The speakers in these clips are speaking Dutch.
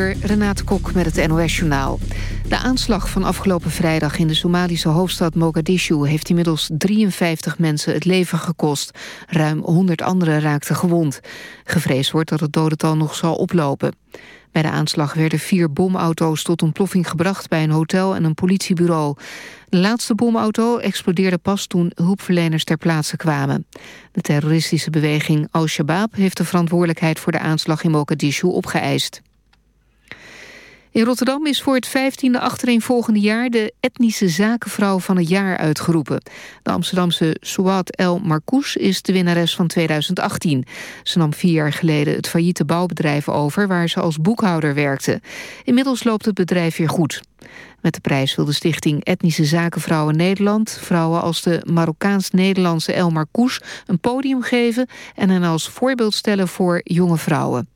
Renate Kok met het NOS-journaal. De aanslag van afgelopen vrijdag in de Somalische hoofdstad Mogadishu... heeft inmiddels 53 mensen het leven gekost. Ruim 100 anderen raakten gewond. Gevreesd wordt dat het dodental nog zal oplopen. Bij de aanslag werden vier bomauto's tot ontploffing gebracht... bij een hotel en een politiebureau. De laatste bomauto explodeerde pas toen hulpverleners ter plaatse kwamen. De terroristische beweging Al-Shabaab heeft de verantwoordelijkheid... voor de aanslag in Mogadishu opgeëist. In Rotterdam is voor het vijftiende achtereenvolgende jaar... de etnische zakenvrouw van het jaar uitgeroepen. De Amsterdamse Souad El Marcous is de winnares van 2018. Ze nam vier jaar geleden het failliete bouwbedrijf over... waar ze als boekhouder werkte. Inmiddels loopt het bedrijf weer goed. Met de prijs wil de stichting Etnische Zakenvrouwen Nederland... vrouwen als de Marokkaans-Nederlandse El Marcous een podium geven... en hen als voorbeeld stellen voor jonge vrouwen.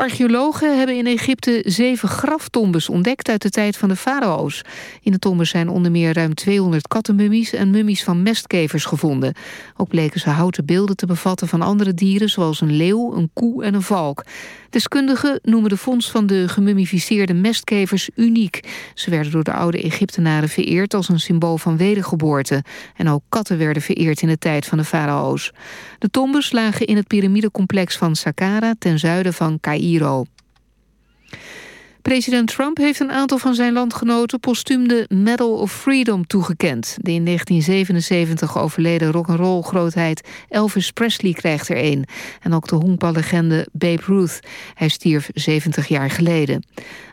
Archeologen hebben in Egypte zeven graftombes ontdekt uit de tijd van de farao's. In de tombes zijn onder meer ruim 200 kattenmummies en mummies van mestkevers gevonden. Ook bleken ze houten beelden te bevatten van andere dieren zoals een leeuw, een koe en een valk. Deskundigen noemen de fonds van de gemummificeerde mestkevers uniek. Ze werden door de oude Egyptenaren vereerd als een symbool van wedergeboorte. En ook katten werden vereerd in de tijd van de farao's. De tombes lagen in het piramidecomplex van Saqqara ten zuiden van Cairo. President Trump heeft een aantal van zijn landgenoten postuum de Medal of Freedom toegekend. De in 1977 overleden rock'n'roll grootheid Elvis Presley krijgt er een. En ook de honkballegende Babe Ruth. Hij stierf 70 jaar geleden.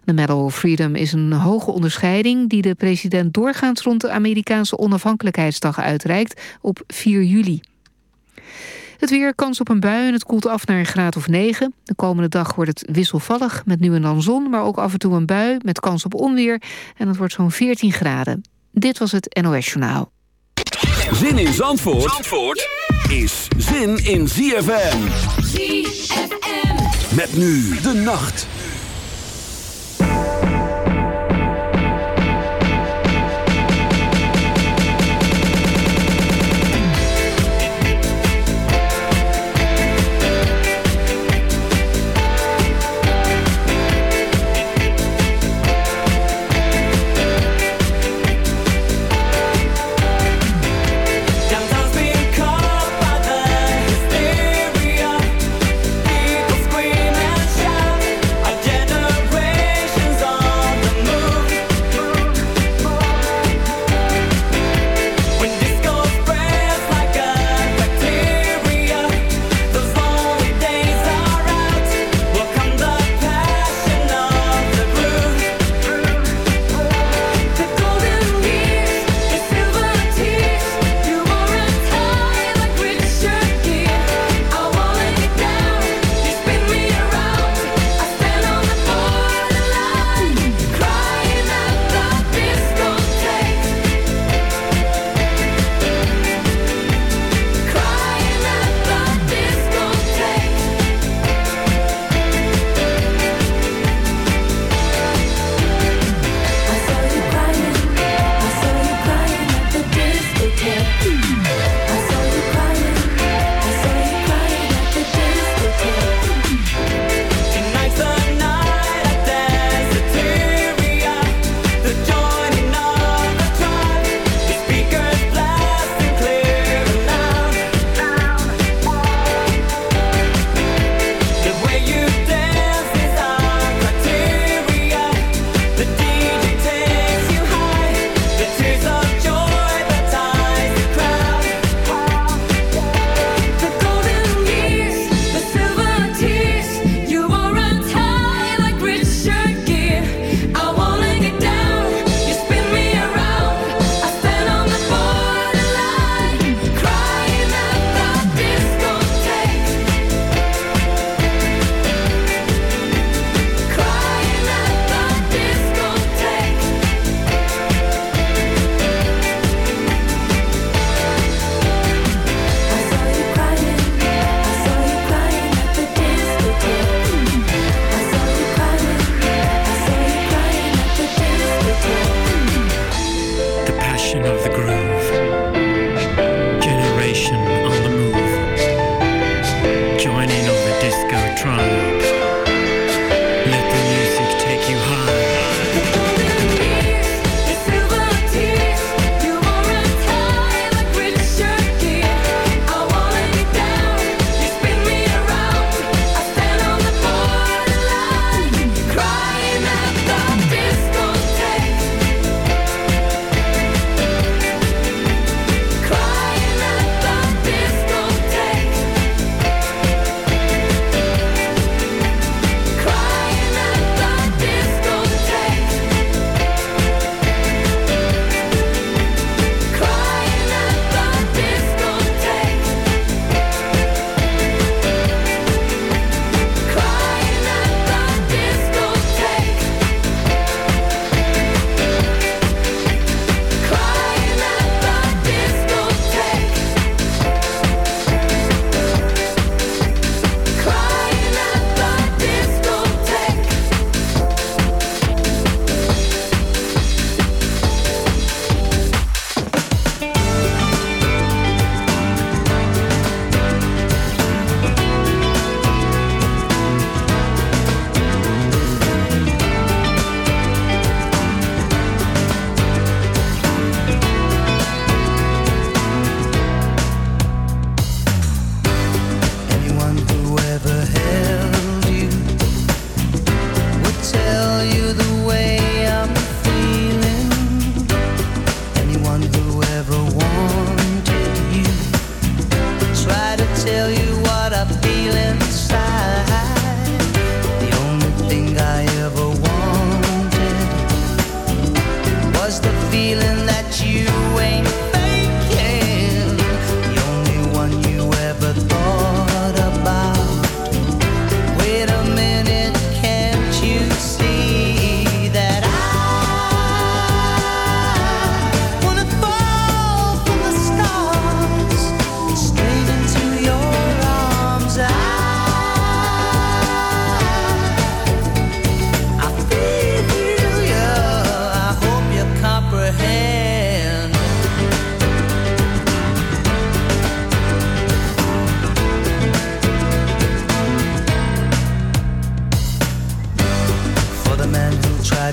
De Medal of Freedom is een hoge onderscheiding die de president doorgaans rond de Amerikaanse onafhankelijkheidsdag uitreikt op 4 juli. Het weer, kans op een bui en het koelt af naar een graad of 9. De komende dag wordt het wisselvallig met nu en dan zon... maar ook af en toe een bui met kans op onweer. En het wordt zo'n 14 graden. Dit was het NOS Journaal. Zin in Zandvoort, Zandvoort is zin in ZFM. ZFM. Met nu de nacht.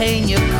pain you